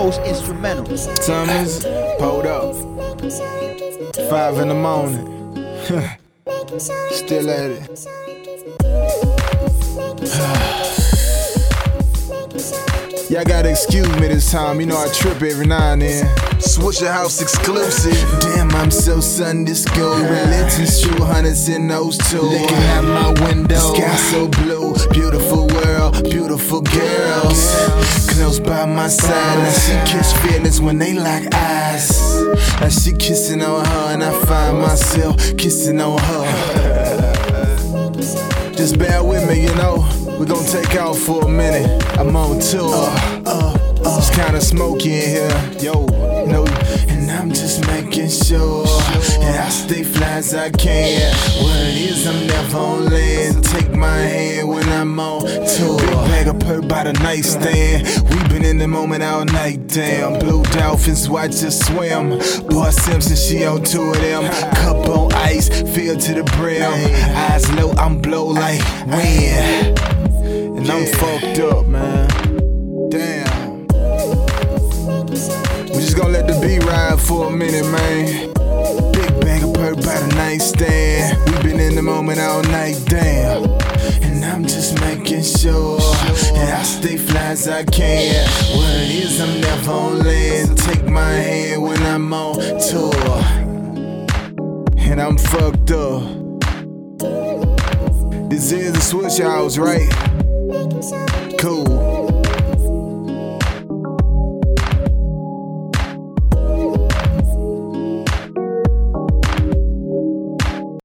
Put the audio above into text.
Coast instrumental. Summers, pulled up. Five in the morning. Still at it. Y'all gotta excuse me this time, you know I trip every now and then. Switch your house exclusive. Damn, I'm so Sunday school. Religion's true, hundreds in those two. Looking out my window, sky so blue. Beautiful world, beautiful girls. Close by my side, And she catch feelings when they lock eyes. Now she kissing on her, and I find myself kissing on her. Just bear with me, you know. We gon' take out for a minute. I'm on tour. Uh, uh, uh. It's kinda smoky in here. Yo, no, and I'm just making sure. And I stay fly as I can. What it is, I'm never on land. Take my hand when I'm on tour. Big bag of perk by the nightstand. We in the moment all night, damn. Blue dolphins watch us swim. Boy Simpson, she on two of them. Cup on ice, filled to the brim. Eyes low, I'm blow like wind. And I'm fucked up, man. Damn. We just gonna let the beat ride for a minute, man. Big bag of perk by the nightstand. We been in the moment all night, damn. And I'm just making sure. As I can. What it is, I'm never on land. Take my hand when I'm on tour. And I'm fucked up. This is the switch house, right?